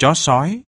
chó sói.